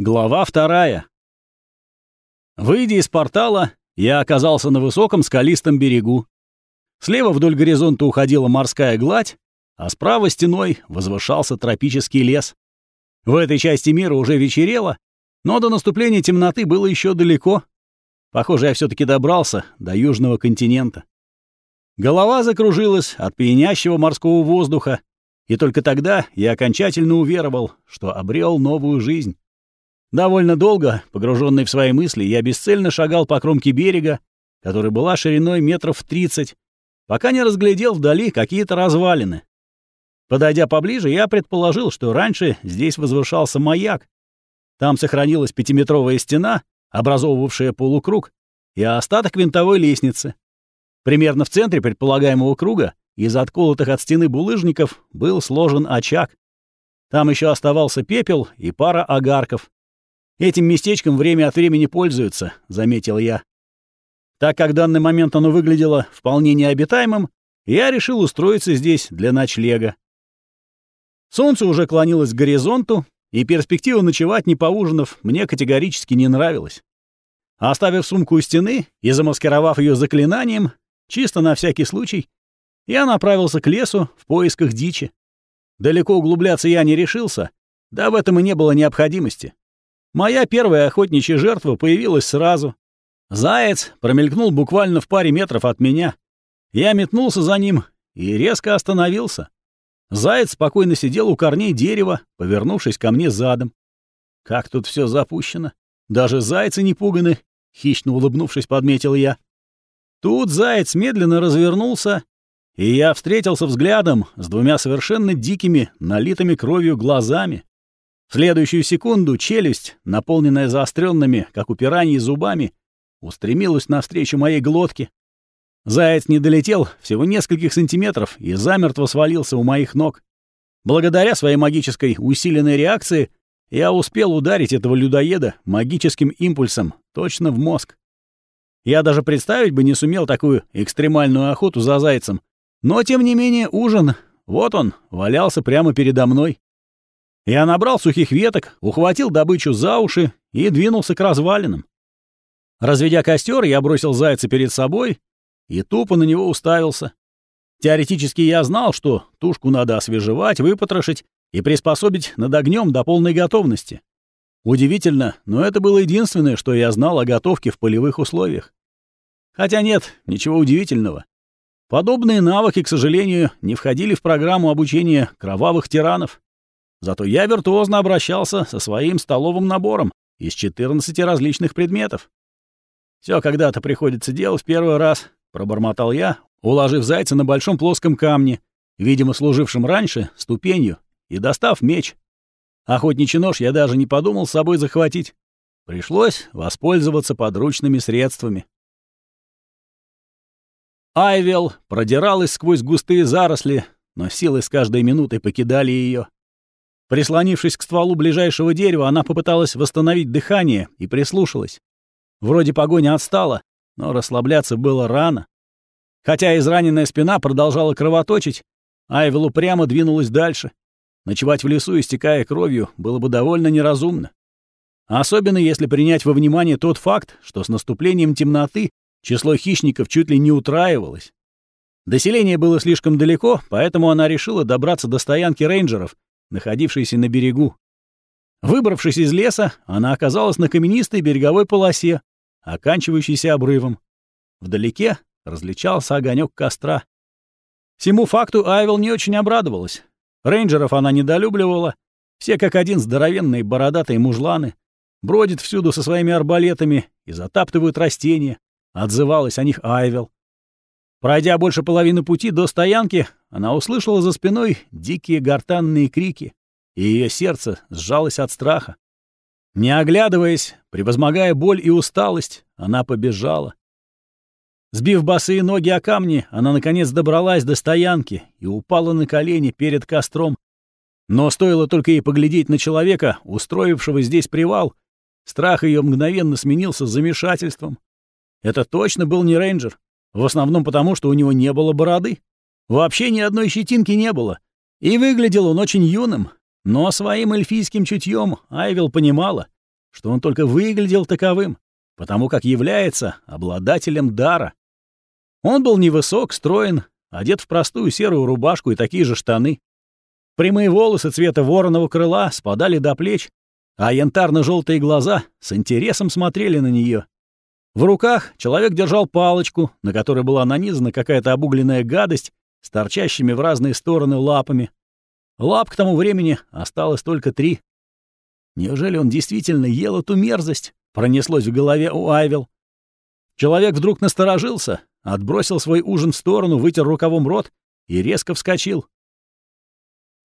Глава вторая. Выйдя из портала, я оказался на высоком скалистом берегу. Слева вдоль горизонта уходила морская гладь, а справа стеной возвышался тропический лес. В этой части мира уже вечерело, но до наступления темноты было еще далеко. Похоже, я все таки добрался до южного континента. Голова закружилась от пьянящего морского воздуха, и только тогда я окончательно уверовал, что обрел новую жизнь. Довольно долго, погруженный в свои мысли, я бесцельно шагал по кромке берега, которая была шириной метров тридцать, пока не разглядел вдали какие-то развалины. Подойдя поближе, я предположил, что раньше здесь возвышался маяк. Там сохранилась пятиметровая стена, образовывавшая полукруг, и остаток винтовой лестницы. Примерно в центре предполагаемого круга из отколотых от стены булыжников был сложен очаг. Там еще оставался пепел и пара огарков. Этим местечком время от времени пользуются, заметил я. Так как в данный момент оно выглядело вполне необитаемым, я решил устроиться здесь для ночлега. Солнце уже клонилось к горизонту, и перспектива ночевать, не поужинав, мне категорически не нравилась. Оставив сумку у стены и замаскировав ее заклинанием, чисто на всякий случай, я направился к лесу в поисках дичи. Далеко углубляться я не решился, да в этом и не было необходимости. Моя первая охотничья жертва появилась сразу. Заяц промелькнул буквально в паре метров от меня. Я метнулся за ним и резко остановился. Заяц спокойно сидел у корней дерева, повернувшись ко мне задом. Как тут все запущено. Даже зайцы не пуганы, хищно улыбнувшись, подметил я. Тут заяц медленно развернулся, и я встретился взглядом с двумя совершенно дикими, налитыми кровью глазами. В следующую секунду челюсть, наполненная заостренными, как у пираньи, зубами, устремилась навстречу моей глотке. Заяц не долетел всего нескольких сантиметров и замертво свалился у моих ног. Благодаря своей магической усиленной реакции я успел ударить этого людоеда магическим импульсом точно в мозг. Я даже представить бы не сумел такую экстремальную охоту за зайцем, но тем не менее ужин, вот он, валялся прямо передо мной. Я набрал сухих веток, ухватил добычу за уши и двинулся к развалинам. Разведя костер, я бросил зайца перед собой и тупо на него уставился. Теоретически я знал, что тушку надо освежевать, выпотрошить и приспособить над огнем до полной готовности. Удивительно, но это было единственное, что я знал о готовке в полевых условиях. Хотя нет, ничего удивительного. Подобные навыки, к сожалению, не входили в программу обучения кровавых тиранов. Зато я виртуозно обращался со своим столовым набором из 14 различных предметов. Все когда-то приходится делать первый раз, пробормотал я, уложив зайца на большом плоском камне, видимо, служившем раньше ступенью, и достав меч. Охотничий нож я даже не подумал с собой захватить. Пришлось воспользоваться подручными средствами. Айвел продиралась сквозь густые заросли, но силы с каждой минутой покидали ее. Прислонившись к стволу ближайшего дерева, она попыталась восстановить дыхание и прислушалась. Вроде погоня отстала, но расслабляться было рано. Хотя израненная спина продолжала кровоточить, Айвел упрямо двинулась дальше. Ночевать в лесу, истекая кровью, было бы довольно неразумно. Особенно если принять во внимание тот факт, что с наступлением темноты число хищников чуть ли не утраивалось. Доселение было слишком далеко, поэтому она решила добраться до стоянки рейнджеров находившейся на берегу. Выбравшись из леса, она оказалась на каменистой береговой полосе, оканчивающейся обрывом. Вдалеке различался огонек костра. Всему факту Айвел не очень обрадовалась. Рейнджеров она недолюбливала. Все как один здоровенные бородатые мужланы. Бродят всюду со своими арбалетами и затаптывают растения. Отзывалась о них Айвел. Пройдя больше половины пути до стоянки, она услышала за спиной дикие гортанные крики, и ее сердце сжалось от страха. Не оглядываясь, превозмогая боль и усталость, она побежала. Сбив босые ноги о камни, она, наконец, добралась до стоянки и упала на колени перед костром. Но стоило только ей поглядеть на человека, устроившего здесь привал, страх ее мгновенно сменился замешательством. Это точно был не рейнджер. В основном потому, что у него не было бороды. Вообще ни одной щетинки не было. И выглядел он очень юным. Но своим эльфийским чутьем Айвел понимала, что он только выглядел таковым, потому как является обладателем дара. Он был невысок, строен, одет в простую серую рубашку и такие же штаны. Прямые волосы цвета вороного крыла спадали до плеч, а янтарно-желтые глаза с интересом смотрели на нее. В руках человек держал палочку, на которой была нанизана какая-то обугленная гадость с торчащими в разные стороны лапами. Лап к тому времени осталось только три. Неужели он действительно ел эту мерзость? Пронеслось в голове у Айвел. Человек вдруг насторожился, отбросил свой ужин в сторону, вытер рукавом рот и резко вскочил.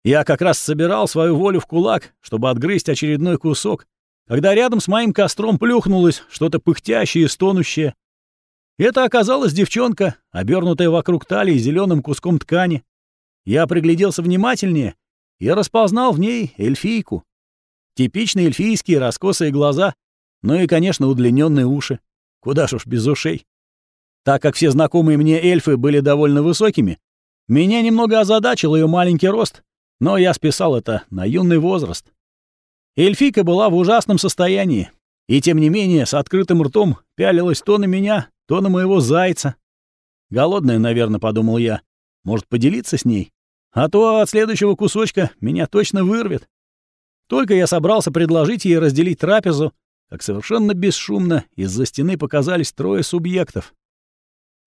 Я как раз собирал свою волю в кулак, чтобы отгрызть очередной кусок, когда рядом с моим костром плюхнулось что-то пыхтящее и стонущее. Это оказалась девчонка, обернутая вокруг талии зеленым куском ткани. Я пригляделся внимательнее и распознал в ней эльфийку. Типичные эльфийские раскосые глаза, ну и, конечно, удлиненные уши. Куда ж уж без ушей. Так как все знакомые мне эльфы были довольно высокими, меня немного озадачил ее маленький рост, но я списал это на юный возраст. Эльфийка была в ужасном состоянии, и тем не менее с открытым ртом пялилась то на меня, то на моего зайца. Голодная, наверное, подумал я. Может, поделиться с ней? А то от следующего кусочка меня точно вырвет. Только я собрался предложить ей разделить трапезу, как совершенно бесшумно из-за стены показались трое субъектов.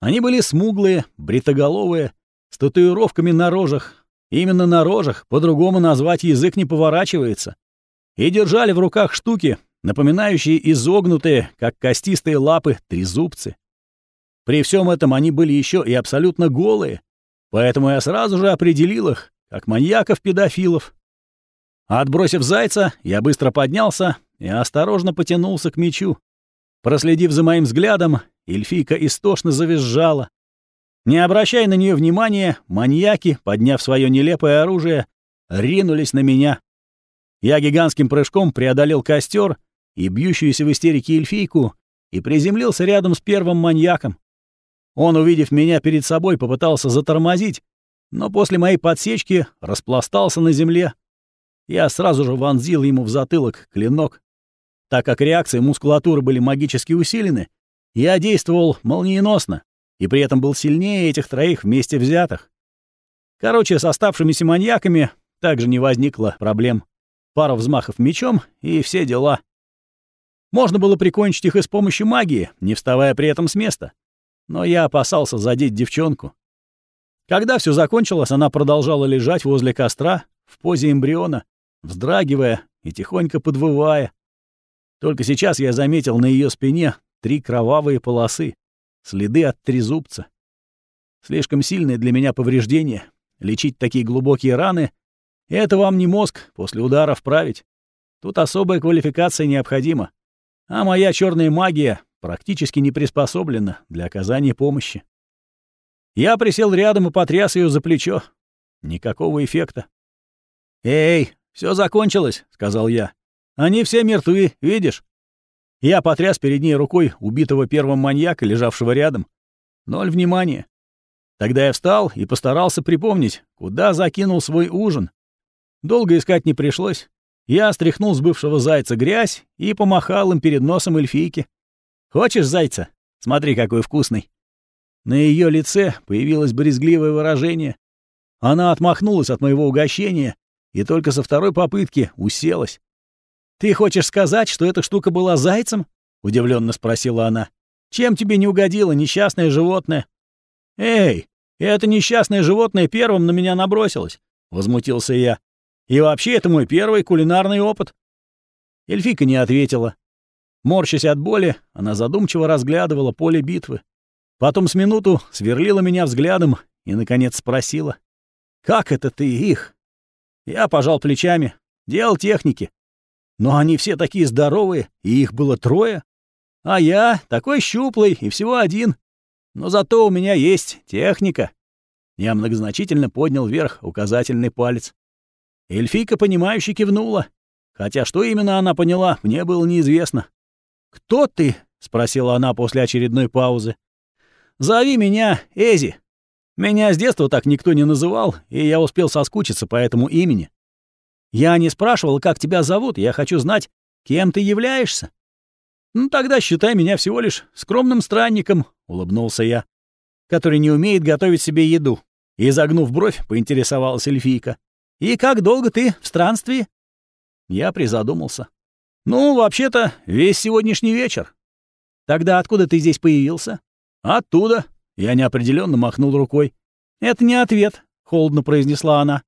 Они были смуглые, бритоголовые, с татуировками на рожах. Именно на рожах, по-другому назвать язык не поворачивается. И держали в руках штуки, напоминающие изогнутые, как костистые лапы, трезубцы. При всем этом они были еще и абсолютно голые, поэтому я сразу же определил их, как маньяков-педофилов. Отбросив зайца, я быстро поднялся и осторожно потянулся к мечу. Проследив за моим взглядом, эльфийка истошно завизжала. Не обращая на нее внимания, маньяки, подняв свое нелепое оружие, ринулись на меня. Я гигантским прыжком преодолел костер и бьющуюся в истерике эльфийку и приземлился рядом с первым маньяком. Он, увидев меня перед собой, попытался затормозить, но после моей подсечки распластался на земле, я сразу же вонзил ему в затылок клинок. Так как реакции мускулатуры были магически усилены, я действовал молниеносно и при этом был сильнее этих троих вместе взятых. Короче, с оставшимися маньяками также не возникло проблем. Пара взмахов мечом и все дела. Можно было прикончить их и с помощью магии, не вставая при этом с места. Но я опасался задеть девчонку. Когда все закончилось, она продолжала лежать возле костра в позе эмбриона, вздрагивая и тихонько подвывая. Только сейчас я заметил на ее спине три кровавые полосы, следы от трезубца. Слишком сильное для меня повреждение. Лечить такие глубокие раны — это вам не мозг после удара вправить. Тут особая квалификация необходима. А моя черная магия практически не приспособлена для оказания помощи. Я присел рядом и потряс ее за плечо. Никакого эффекта. «Эй, все закончилось», — сказал я. «Они все мертвы, видишь?» Я потряс перед ней рукой убитого первым маньяка, лежавшего рядом. Ноль внимания. Тогда я встал и постарался припомнить, куда закинул свой ужин. Долго искать не пришлось. Я стряхнул с бывшего зайца грязь и помахал им перед носом эльфийки. «Хочешь зайца? Смотри, какой вкусный!» На ее лице появилось брезгливое выражение. Она отмахнулась от моего угощения и только со второй попытки уселась. «Ты хочешь сказать, что эта штука была зайцем?» — удивленно спросила она. «Чем тебе не угодило несчастное животное?» «Эй, это несчастное животное первым на меня набросилось», — возмутился я. «И вообще, это мой первый кулинарный опыт». Эльфика не ответила. Морщась от боли, она задумчиво разглядывала поле битвы. Потом с минуту сверлила меня взглядом и, наконец, спросила. «Как это ты их?» Я пожал плечами. Делал техники. Но они все такие здоровые, и их было трое. А я такой щуплый и всего один. Но зато у меня есть техника. Я многозначительно поднял вверх указательный палец. Эльфийка, понимающе кивнула. Хотя что именно она поняла, мне было неизвестно. «Кто ты?» — спросила она после очередной паузы. «Зови меня Эзи», меня с детства так никто не называл, и я успел соскучиться по этому имени. Я не спрашивал, как тебя зовут, я хочу знать, Кем ты являешься? Ну, тогда считай меня всего лишь скромным странником, улыбнулся я, который не умеет готовить себе еду. И, загнув бровь, поинтересовалась эльфийка. «И как долго ты в странстве?» Я призадумался. «Ну, вообще-то, весь сегодняшний вечер». «Тогда откуда ты здесь появился?» «Оттуда». Я неопределенно махнул рукой. «Это не ответ», — холодно произнесла она.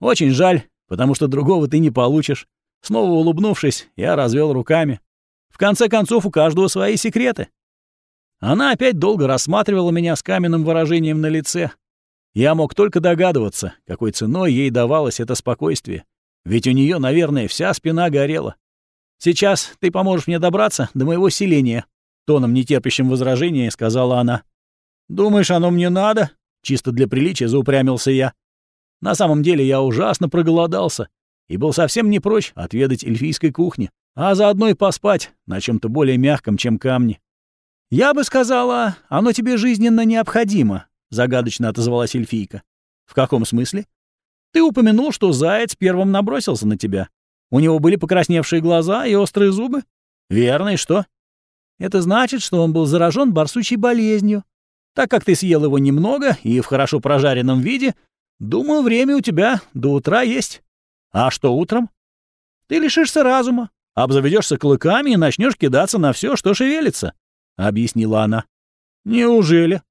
«Очень жаль, потому что другого ты не получишь». Снова улыбнувшись, я развел руками. В конце концов, у каждого свои секреты. Она опять долго рассматривала меня с каменным выражением на лице. Я мог только догадываться, какой ценой ей давалось это спокойствие. Ведь у нее, наверное, вся спина горела. «Сейчас ты поможешь мне добраться до моего селения», — тоном нетерпящим возражения сказала она. «Думаешь, оно мне надо?» — чисто для приличия заупрямился я. На самом деле я ужасно проголодался и был совсем не прочь отведать эльфийской кухни, а заодно и поспать на чем то более мягком, чем камни. «Я бы сказала, оно тебе жизненно необходимо», — загадочно отозвалась эльфийка. «В каком смысле?» «Ты упомянул, что заяц первым набросился на тебя. У него были покрасневшие глаза и острые зубы?» «Верно, и что?» «Это значит, что он был заражен барсучей болезнью. Так как ты съел его немного и в хорошо прожаренном виде, думаю, время у тебя до утра есть. А что утром? Ты лишишься разума, обзаведешься клыками и начнешь кидаться на все, что шевелится. — объяснила она. «Неужели?»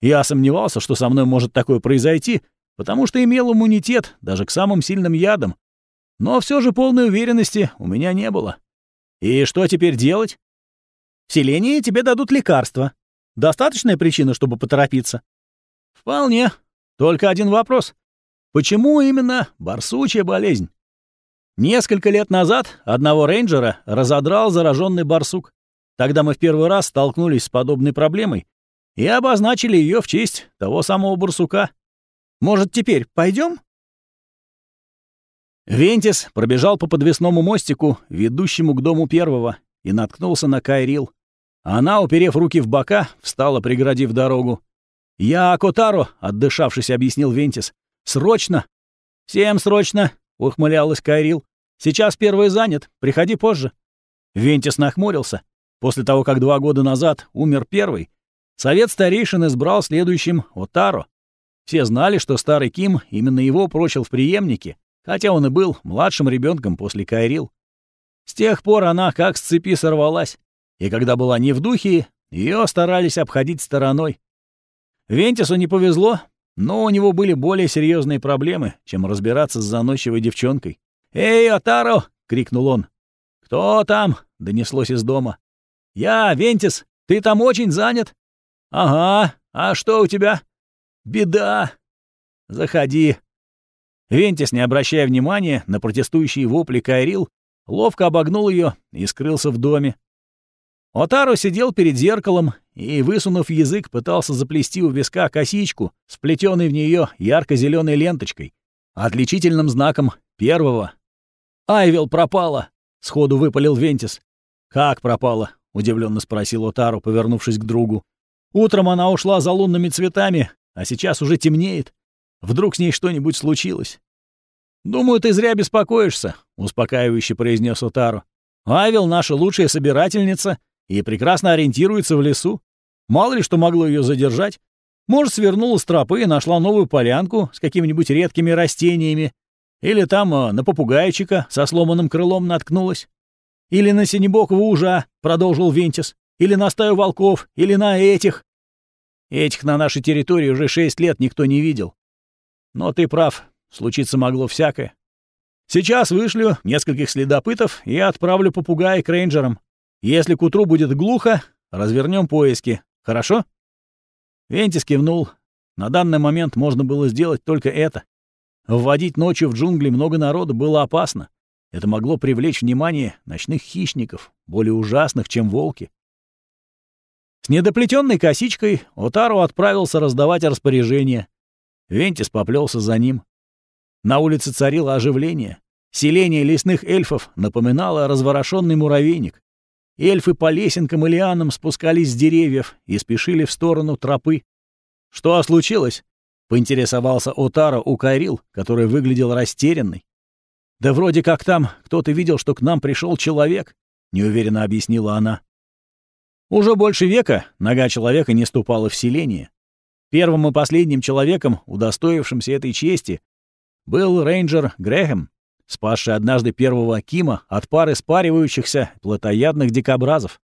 Я сомневался, что со мной может такое произойти, потому что имел иммунитет даже к самым сильным ядам. Но все же полной уверенности у меня не было. И что теперь делать? В селении тебе дадут лекарства. Достаточная причина, чтобы поторопиться? Вполне. Только один вопрос. Почему именно барсучья болезнь? Несколько лет назад одного рейнджера разодрал зараженный барсук. Тогда мы в первый раз столкнулись с подобной проблемой и обозначили ее в честь того самого барсука. Может, теперь пойдем? Вентис пробежал по подвесному мостику, ведущему к дому первого, и наткнулся на Кайрил. Она, уперев руки в бока, встала, преградив дорогу. «Я Котаро», — отдышавшись, объяснил Вентис. «Срочно!» «Всем срочно!» — ухмылялась Кайрил. «Сейчас первый занят, приходи позже». Вентис нахмурился. После того, как два года назад умер первый, совет старейшин избрал следующим Отаро. Все знали, что старый Ким именно его прочил в преемнике, хотя он и был младшим ребенком после Кайрил. С тех пор она как с цепи сорвалась, и когда была не в духе, ее старались обходить стороной. Вентису не повезло, но у него были более серьезные проблемы, чем разбираться с заносчивой девчонкой. «Эй, Отаро!» — крикнул он. «Кто там?» — донеслось из дома. «Я, Вентис, ты там очень занят?» «Ага, а что у тебя?» «Беда!» «Заходи». Вентис, не обращая внимания на протестующие вопли Кайрил, ловко обогнул ее и скрылся в доме. Отару сидел перед зеркалом и, высунув язык, пытался заплести у виска косичку, сплетенной в нее ярко зеленой ленточкой, отличительным знаком первого. «Айвел пропала!» — сходу выпалил Вентис. «Как пропала?» — удивленно спросил Отару, повернувшись к другу. «Утром она ушла за лунными цветами, а сейчас уже темнеет. Вдруг с ней что-нибудь случилось?» «Думаю, ты зря беспокоишься», — успокаивающе произнес Отару. «Авел — наша лучшая собирательница и прекрасно ориентируется в лесу. Мало ли что могло ее задержать. Может, свернула с тропы и нашла новую полянку с какими-нибудь редкими растениями. Или там э, на попугайчика со сломанным крылом наткнулась. Или на синебокого ужа, — продолжил Вентис. Или на стаю волков, или на этих. Этих на нашей территории уже шесть лет никто не видел. Но ты прав, случиться могло всякое. Сейчас вышлю нескольких следопытов и отправлю попугая к рейнджерам. Если к утру будет глухо, развернем поиски. Хорошо? Вентис кивнул. На данный момент можно было сделать только это. Вводить ночью в джунгли много народу было опасно. Это могло привлечь внимание ночных хищников, более ужасных, чем волки. С недоплетенной косичкой Отару отправился раздавать распоряжения. Вентис поплелся за ним. На улице царило оживление. Селение лесных эльфов напоминало разворошенный муравейник. Эльфы по лесенкам и лианам спускались с деревьев и спешили в сторону тропы. «Что случилось?» — поинтересовался Отара у Кайрил, который выглядел растерянный. «Да вроде как там кто-то видел, что к нам пришел человек», — неуверенно объяснила она. Уже больше века нога человека не ступала в селение. Первым и последним человеком, удостоившимся этой чести, был рейнджер Грэхэм, спасший однажды первого Кима от пары спаривающихся плотоядных дикобразов.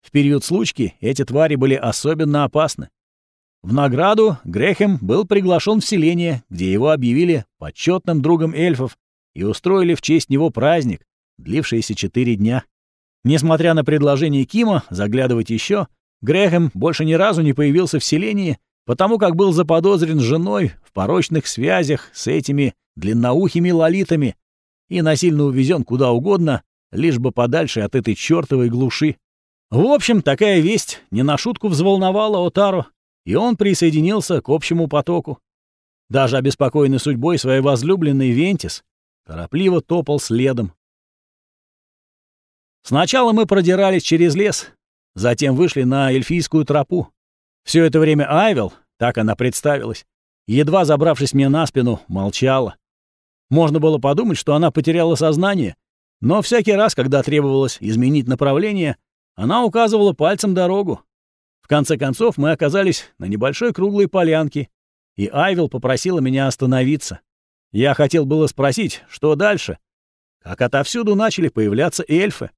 В период случки эти твари были особенно опасны. В награду Грэхэм был приглашен в селение, где его объявили почетным другом эльфов и устроили в честь него праздник, длившийся четыре дня. Несмотря на предложение Кима заглядывать еще, Грэхэм больше ни разу не появился в селении, потому как был заподозрен женой в порочных связях с этими длинноухими лолитами и насильно увезен куда угодно, лишь бы подальше от этой чертовой глуши. В общем, такая весть не на шутку взволновала Отару, и он присоединился к общему потоку. Даже обеспокоенный судьбой своей возлюбленной Вентис торопливо топал следом. Сначала мы продирались через лес, затем вышли на эльфийскую тропу. Все это время Айвел, так она представилась, едва забравшись мне на спину, молчала. Можно было подумать, что она потеряла сознание, но всякий раз, когда требовалось изменить направление, она указывала пальцем дорогу. В конце концов мы оказались на небольшой круглой полянке, и Айвел попросила меня остановиться. Я хотел было спросить, что дальше, как отовсюду начали появляться эльфы.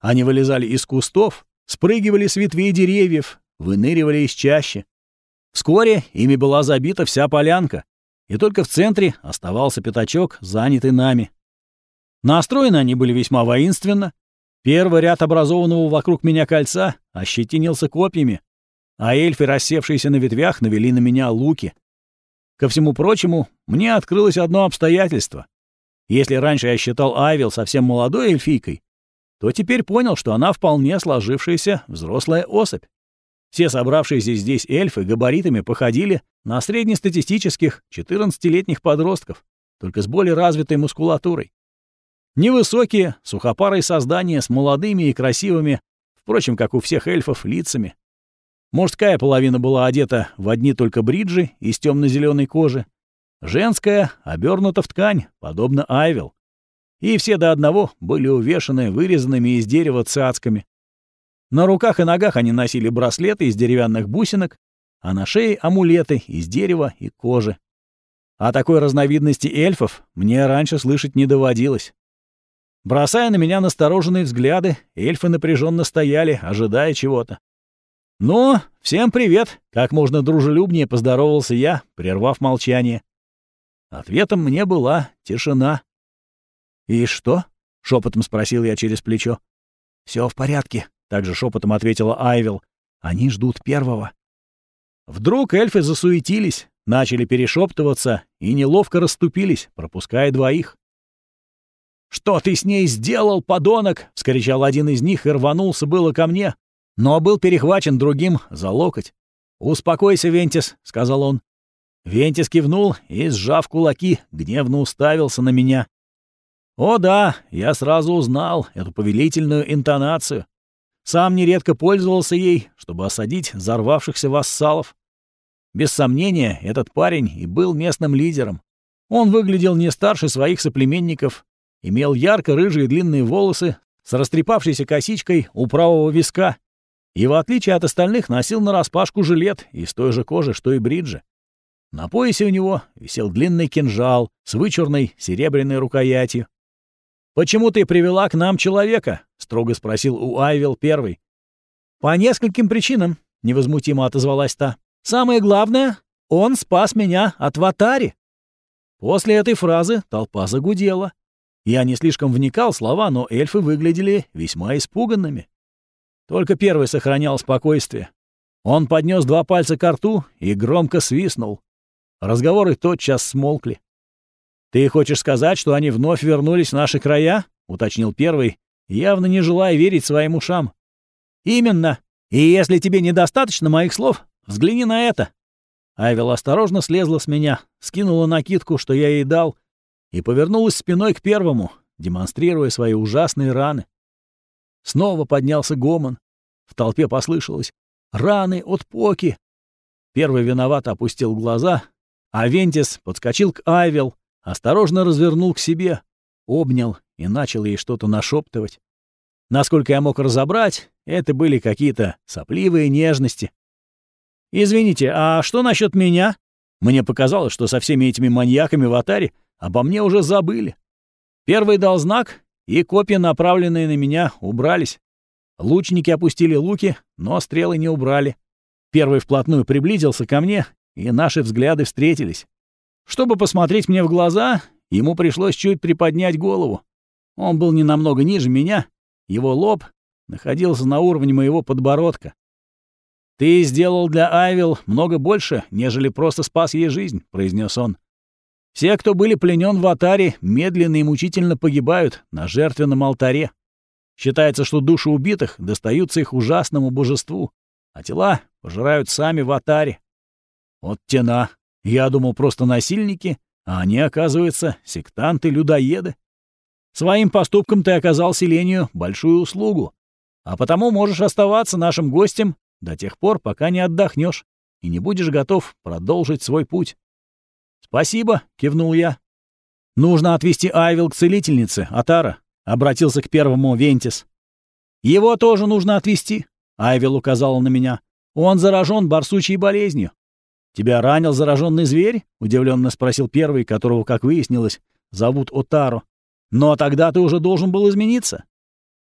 Они вылезали из кустов, спрыгивали с ветвей деревьев, выныривали из чащи. Вскоре ими была забита вся полянка, и только в центре оставался пятачок, занятый нами. Настроены они были весьма воинственно, Первый ряд образованного вокруг меня кольца ощетинился копьями, а эльфы, рассевшиеся на ветвях, навели на меня луки. Ко всему прочему, мне открылось одно обстоятельство. Если раньше я считал Айвил совсем молодой эльфийкой, то теперь понял, что она вполне сложившаяся взрослая особь. Все собравшиеся здесь эльфы габаритами походили на среднестатистических 14-летних подростков, только с более развитой мускулатурой. Невысокие, сухопарые создания с молодыми и красивыми, впрочем, как у всех эльфов, лицами. Мужская половина была одета в одни только бриджи из темно-зеленой кожи. Женская обернута в ткань, подобно айвел. И все до одного были увешаны вырезанными из дерева цацками. На руках и ногах они носили браслеты из деревянных бусинок, а на шее — амулеты из дерева и кожи. О такой разновидности эльфов мне раньше слышать не доводилось. Бросая на меня настороженные взгляды, эльфы напряженно стояли, ожидая чего-то. «Ну, всем привет!» — как можно дружелюбнее поздоровался я, прервав молчание. Ответом мне была тишина. «И что?» — шепотом спросил я через плечо. Все в порядке», — также шепотом ответила Айвил. «Они ждут первого». Вдруг эльфы засуетились, начали перешептываться и неловко расступились, пропуская двоих. «Что ты с ней сделал, подонок?» — вскричал один из них и рванулся было ко мне, но был перехвачен другим за локоть. «Успокойся, Вентис», — сказал он. Вентис кивнул и, сжав кулаки, гневно уставился на меня. О да, я сразу узнал эту повелительную интонацию. Сам нередко пользовался ей, чтобы осадить взорвавшихся вассалов. Без сомнения, этот парень и был местным лидером. Он выглядел не старше своих соплеменников имел ярко-рыжие длинные волосы с растрепавшейся косичкой у правого виска и, в отличие от остальных, носил нараспашку жилет из той же кожи, что и бриджи. На поясе у него висел длинный кинжал с вычурной серебряной рукоятью. «Почему ты привела к нам человека?» — строго спросил у Айвел первый. «По нескольким причинам», — невозмутимо отозвалась та. «Самое главное, он спас меня от Ватари». После этой фразы толпа загудела. Я не слишком вникал в слова, но эльфы выглядели весьма испуганными. Только первый сохранял спокойствие. Он поднес два пальца к рту и громко свистнул. Разговоры тотчас смолкли. «Ты хочешь сказать, что они вновь вернулись в наши края?» — уточнил первый, явно не желая верить своим ушам. «Именно. И если тебе недостаточно моих слов, взгляни на это». Айвел осторожно слезла с меня, скинула накидку, что я ей дал, и повернулась спиной к первому, демонстрируя свои ужасные раны. Снова поднялся гомон. В толпе послышалось «Раны от Поки!» Первый виновато опустил глаза, а Вентис подскочил к Айвел, осторожно развернул к себе. обнял и начал ей что-то нашептывать. Насколько я мог разобрать, это были какие-то сопливые нежности. «Извините, а что насчет меня?» Мне показалось, что со всеми этими маньяками в Атаре обо мне уже забыли. Первый дал знак, и копья, направленные на меня, убрались. Лучники опустили луки, но стрелы не убрали. Первый вплотную приблизился ко мне, и наши взгляды встретились. Чтобы посмотреть мне в глаза, ему пришлось чуть приподнять голову. Он был не намного ниже меня, его лоб находился на уровне моего подбородка. «Ты сделал для Айвил много больше, нежели просто спас ей жизнь», — произнес он. «Все, кто были пленен в Атаре, медленно и мучительно погибают на жертвенном алтаре. Считается, что души убитых достаются их ужасному божеству, а тела пожирают сами в Атаре. Вот тена. Я думал, просто насильники, а они, оказывается, сектанты-людоеды. Своим поступком ты оказал селению большую услугу, а потому можешь оставаться нашим гостем до тех пор, пока не отдохнешь и не будешь готов продолжить свой путь. «Спасибо», — кивнул я. «Нужно отвезти Айвил к целительнице, Атара», — обратился к первому Вентис. «Его тоже нужно отвезти», — Айвил указала на меня. «Он заражен барсучей болезнью». «Тебя ранил зараженный зверь?» — удивленно спросил первый, которого, как выяснилось, зовут Отаро. «Но тогда ты уже должен был измениться».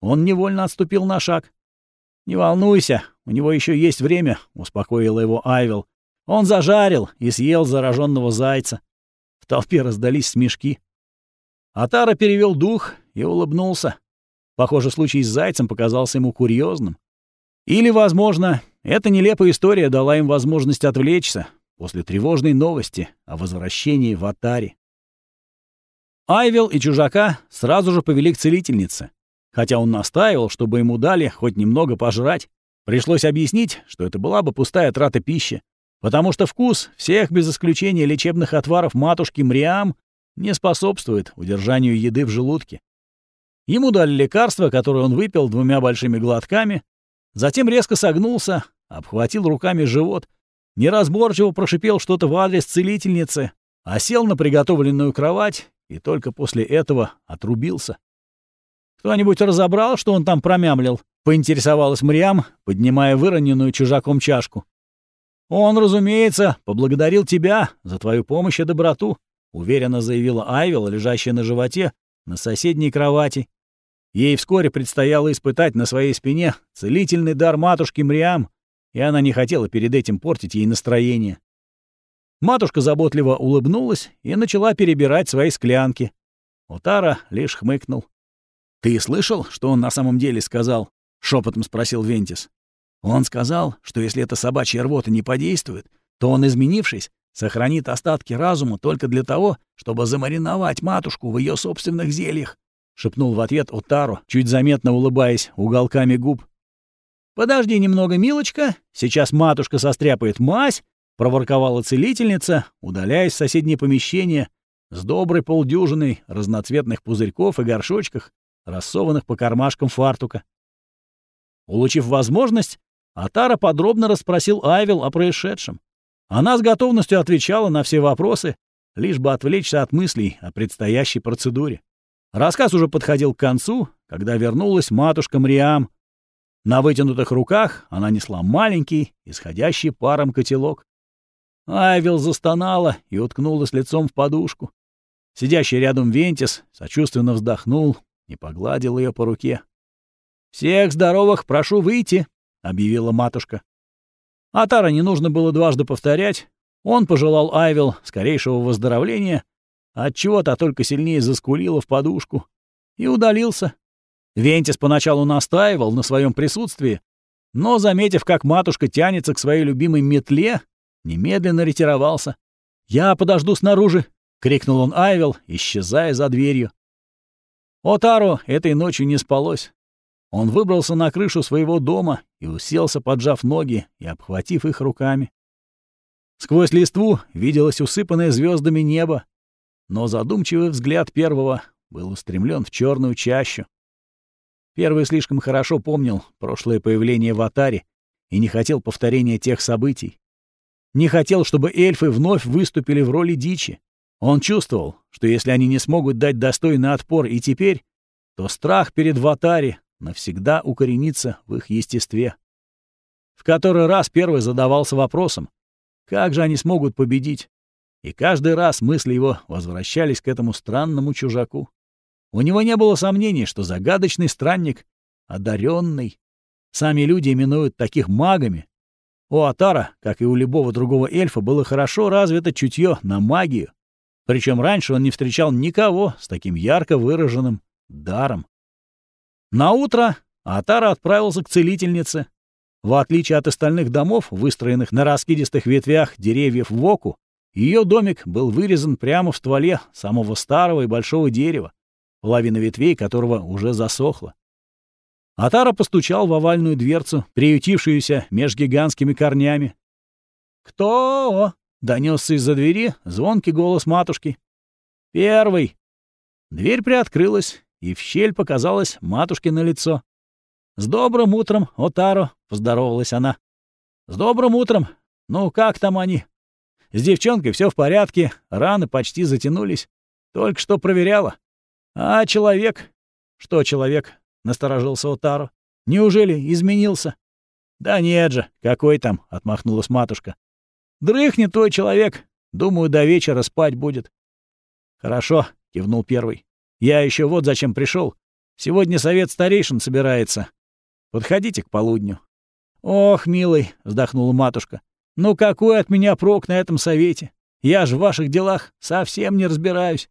Он невольно отступил на шаг. «Не волнуйся, у него еще есть время», — успокоила его Айвел. «Он зажарил и съел зараженного зайца». В толпе раздались смешки. Атара перевел дух и улыбнулся. Похоже, случай с зайцем показался ему курьезным. Или, возможно, эта нелепая история дала им возможность отвлечься после тревожной новости о возвращении в Атаре. Айвел и чужака сразу же повели к целительнице. Хотя он настаивал, чтобы ему дали хоть немного пожрать. Пришлось объяснить, что это была бы пустая трата пищи, потому что вкус всех без исключения лечебных отваров матушки Мриам не способствует удержанию еды в желудке. Ему дали лекарство, которое он выпил двумя большими глотками, затем резко согнулся, обхватил руками живот, неразборчиво прошипел что-то в адрес целительницы, а сел на приготовленную кровать и только после этого отрубился. «Кто-нибудь разобрал, что он там промямлил?» — поинтересовалась Мриам, поднимая выроненную чужаком чашку. «Он, разумеется, поблагодарил тебя за твою помощь и доброту», — уверенно заявила Айвел, лежащая на животе, на соседней кровати. Ей вскоре предстояло испытать на своей спине целительный дар матушки Мриам, и она не хотела перед этим портить ей настроение. Матушка заботливо улыбнулась и начала перебирать свои склянки. Утара лишь хмыкнул. «Ты слышал, что он на самом деле сказал?» — шепотом спросил Вентис. «Он сказал, что если эта собачья рвота не подействует, то он, изменившись, сохранит остатки разума только для того, чтобы замариновать матушку в ее собственных зельях», — шепнул в ответ Утару, чуть заметно улыбаясь уголками губ. «Подожди немного, милочка, сейчас матушка состряпает мазь», — проворковала целительница, удаляясь в соседнее помещение с доброй полдюжиной разноцветных пузырьков и горшочках, рассованных по кармашкам фартука. Улучив возможность, Атара подробно расспросил Айвел о происшедшем. Она с готовностью отвечала на все вопросы, лишь бы отвлечься от мыслей о предстоящей процедуре. Рассказ уже подходил к концу, когда вернулась матушка Мриам. На вытянутых руках она несла маленький, исходящий паром котелок. Айвел застонала и уткнулась лицом в подушку. Сидящий рядом Вентис сочувственно вздохнул и погладил ее по руке. «Всех здоровых прошу выйти», — объявила матушка. Атара не нужно было дважды повторять. Он пожелал Айвел скорейшего выздоровления, отчего та только сильнее заскулила в подушку, и удалился. Вентис поначалу настаивал на своем присутствии, но, заметив, как матушка тянется к своей любимой метле, немедленно ретировался. «Я подожду снаружи!» — крикнул он Айвел, исчезая за дверью. Отару этой ночью не спалось. Он выбрался на крышу своего дома и уселся, поджав ноги и обхватив их руками. Сквозь листву виделось усыпанное звездами небо, но задумчивый взгляд первого был устремлен в черную чащу. Первый слишком хорошо помнил прошлое появление в Атаре и не хотел повторения тех событий. Не хотел, чтобы эльфы вновь выступили в роли дичи. Он чувствовал, что если они не смогут дать достойный отпор и теперь, то страх перед Ватари навсегда укоренится в их естестве. В который раз первый задавался вопросом, как же они смогут победить? И каждый раз мысли его возвращались к этому странному чужаку. У него не было сомнений, что загадочный странник — одаренный. Сами люди именуют таких магами. У Атара, как и у любого другого эльфа, было хорошо развито чутье на магию. Причем раньше он не встречал никого с таким ярко выраженным даром. На утро Атара отправился к целительнице. В отличие от остальных домов, выстроенных на раскидистых ветвях деревьев в оку, ее домик был вырезан прямо в стволе самого старого и большого дерева, половина ветвей которого уже засохла. Атара постучал в овальную дверцу, приютившуюся меж гигантскими корнями. «Кто?» — донесся из-за двери звонкий голос матушки. «Первый». Дверь приоткрылась, и в щель показалось матушкино лицо. «С добрым утром, Отаро!» — поздоровалась она. «С добрым утром! Ну, как там они?» «С девчонкой все в порядке, раны почти затянулись. Только что проверяла. А человек?» «Что человек?» — насторожился Отаро. «Неужели изменился?» «Да нет же, какой там!» — отмахнулась матушка. «Дрыхнет твой человек. Думаю, до вечера спать будет». «Хорошо», — кивнул первый. Я еще вот зачем пришел. Сегодня совет старейшин собирается. Подходите к полудню». «Ох, милый», — вздохнула матушка, — «ну какой от меня прок на этом совете? Я же в ваших делах совсем не разбираюсь».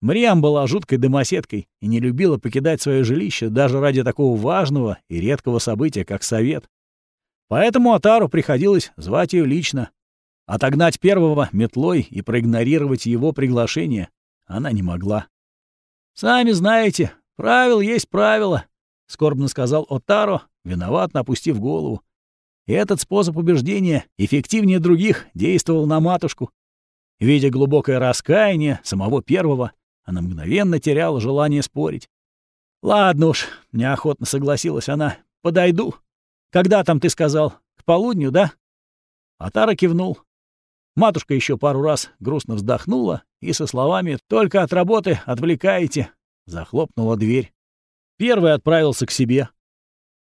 Мриам была жуткой домоседкой и не любила покидать свое жилище даже ради такого важного и редкого события, как совет. Поэтому Атару приходилось звать ее лично. Отогнать первого метлой и проигнорировать его приглашение она не могла. «Сами знаете, правил есть правило», — скорбно сказал Отаро, виноватно опустив голову. И этот способ убеждения эффективнее других действовал на матушку. Видя глубокое раскаяние самого первого, она мгновенно теряла желание спорить. «Ладно уж», — неохотно согласилась она, — «подойду. Когда там ты сказал? К полудню, да?» Атара кивнул. Матушка еще пару раз грустно вздохнула и со словами «Только от работы отвлекаете» захлопнула дверь. Первый отправился к себе.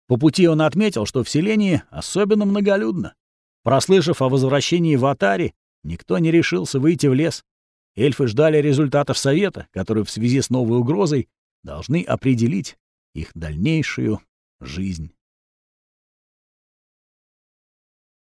По пути он отметил, что в селении особенно многолюдно. Прослышав о возвращении в Атаре, никто не решился выйти в лес. Эльфы ждали результатов совета, которые в связи с новой угрозой должны определить их дальнейшую жизнь.